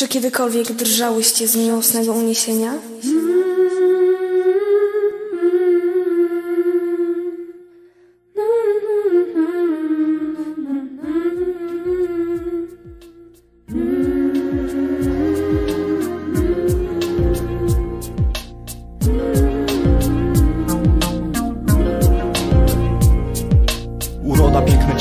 Czy kiedykolwiek drżałyście z miłosnego uniesienia?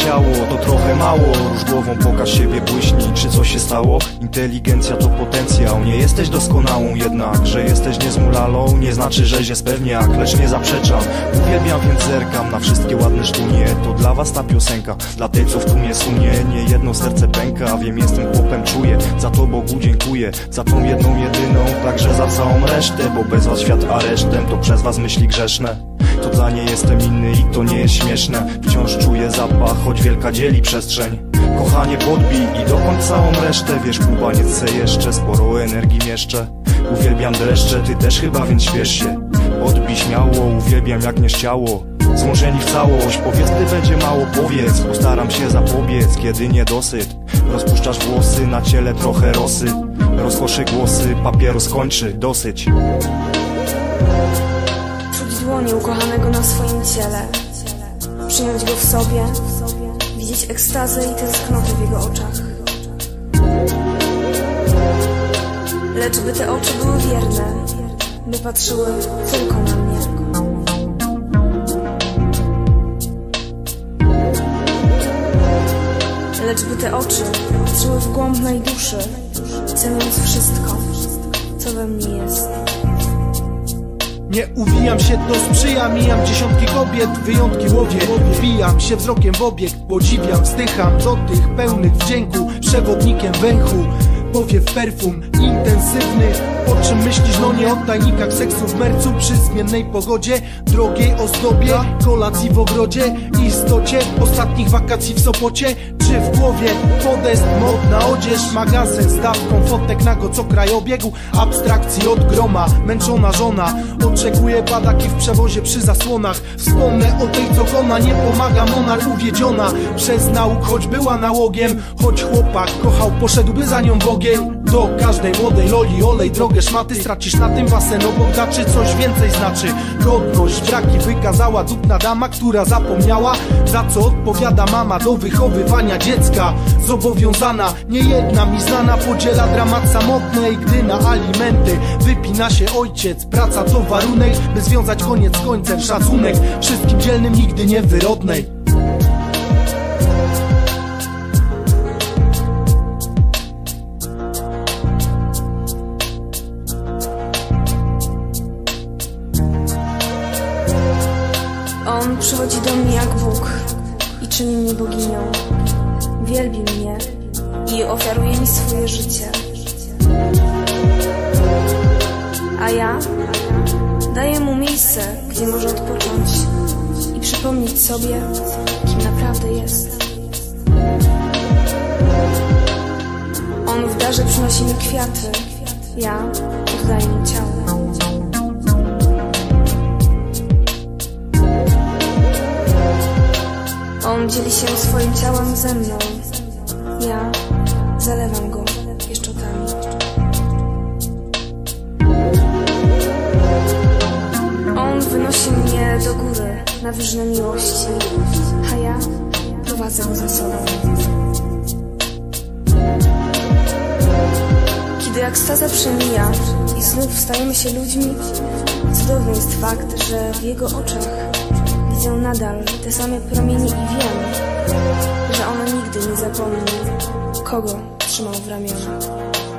Ciało, to trochę mało. Róż głową, pokaż siebie, błyśnij, czy coś się stało? Inteligencja to potencjał, nie jesteś doskonałą jednak Że jesteś niezmulalą, nie znaczy, że jest pewniak Lecz nie zaprzeczam, uwielbiam, więc zerkam Na wszystkie ładne sztunie, to dla was ta piosenka Dla tej, co w tłumie sunie, nie jedno serce pęka Wiem, jestem chłopem, czuję, za to Bogu dziękuję Za tą jedną, jedyną, także za całą resztę Bo bez was świat aresztem, to przez was myśli grzeszne niej jestem inny i to nie jest śmieszne. Wciąż czuję zapach, choć wielka dzieli przestrzeń. Kochanie podbij i dokończ całą resztę. Wiesz, kubaniec se jeszcze, sporo energii mieszczę. Uwielbiam dreszcze, ty też chyba, więc śpiesz się. Odbij śmiało, uwielbiam jak nie chciało Złożeni w całość, powiedz, ty będzie mało powiedz. Postaram się zapobiec, kiedy niedosyt Rozpuszczasz włosy, na ciele trochę rosy. Rozkoszy głosy, papier skończy, dosyć Czuć dłonie ukochanego na swoim ciele. Przyjąć go w sobie. Widzieć ekstazę i tęsknotę w jego oczach. Lecz by te oczy były wierne, by patrzyły tylko na mnie. Lecz by te oczy patrzyły w głąb mej duszy, cenując wszystko, co we mnie jest. Nie uwijam się do sprzyja, mijam dziesiątki kobiet, wyjątki łowię Wbijam się wzrokiem w obiekt, podziwiam, wzdycham do tych pełnych wdzięku Przewodnikiem węchu, powiew perfum intensywny. O czym myślisz, no nie o tajnikach seksu w mercu Przy zmiennej pogodzie, drogiej ozdobie Kolacji w ogrodzie, istocie Ostatnich wakacji w Sopocie. Czy w głowie podest, modna odzież Magazyn z dawką fotek na go co krajobiegu Abstrakcji od groma, męczona żona. Oczekuje badaki w przewozie przy zasłonach. Wspomnę o tej co gona, nie pomaga monarch uwiedziona. Przez nauk, choć była nałogiem Choć chłopak kochał, poszedłby za nią w ogień Do każdej młodej loli olej drogę szmaty. Stracisz na tym basen obok daczy coś więcej znaczy. Godność, braki wykazała dupna dama Która zapomniała, za co odpowiada mama Do wychowywania dziecka. Zobowiązana, nie jedna mi znana Podziela dramat samotnej, gdy na alimenty Wypina się ojciec, praca to warunek By związać koniec z końcem, szacunek. Wszystkim dzielnym, nigdy niewyrodnej przychodzi do mnie jak Bóg i czyni mnie boginią. Wielbi mnie i ofiaruje mi swoje życie. A ja daję mu miejsce, gdzie może odpocząć i przypomnieć sobie, kim naprawdę jest. On w darze przynosi mi kwiaty, ja oddaję mu ciało. Dzieli się swoim ciałem ze mną. Ja zalewam go pieszczotami. On wynosi mnie do góry na wyżne miłości, a ja prowadzę go za sobą. Kiedy ekstaza przemija i znów stajemy się ludźmi, cudowny jest fakt, że w jego oczach widzę nadal te same promienie i wiem, że ona nigdy nie zapomni, kogo trzymał w ramionach.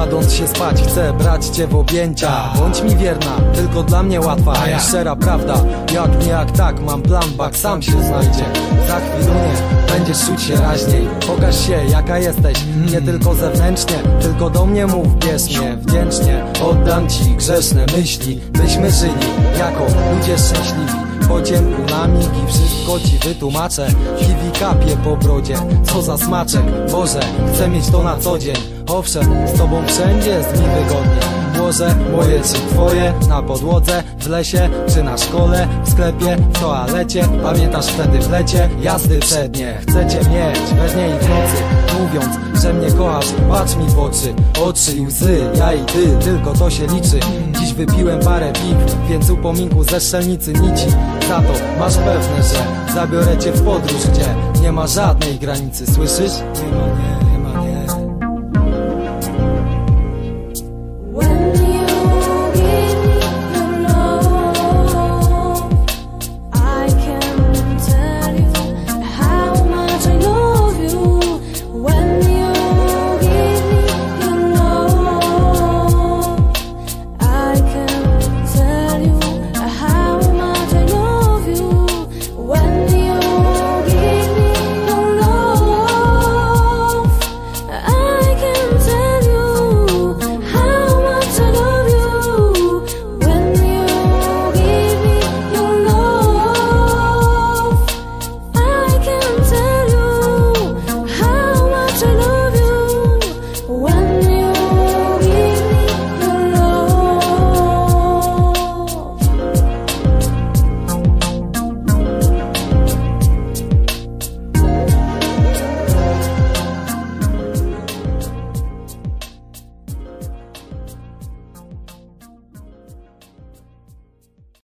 Kładąc się spać chcę brać cię w objęcia. Bądź mi wierna, tylko dla mnie łatwa. Szczera prawda, jak nie jak tak Mam plan, bak sam się znajdzie. Za chwilę będziesz czuć się raźniej. Pokaż się jaka jesteś, nie tylko zewnętrznie Tylko do mnie mów bieżnie, wdzięcznie. Oddam ci grzeszne myśli Byśmy żyli jako ludzie szczęśliwi. Po ciemku na migi Wszystko ci wytłumaczę. Kiwi kapie po brodzie Co za smaczek Boże, chcę mieć to na co dzień Owszem, z tobą wszędzie jest mi wygodnie rozłożę Moje czy twoje na podłodze W lesie czy na szkole W sklepie, w toalecie. Pamiętasz wtedy w lecie? Jazdy przednie Chcecie mieć. We dnie i w nocy Mówiąc, że mnie kochasz Patrz mi w oczy. Oczy i łzy Ja i ty, tylko to się liczy. Dziś wypiłem parę piw Więc upominku ze strzelnicy nici. Za to masz pewne, że Zabiorę cię w podróż, gdzie nie ma żadnej granicy. Słyszysz? Nie ma, nie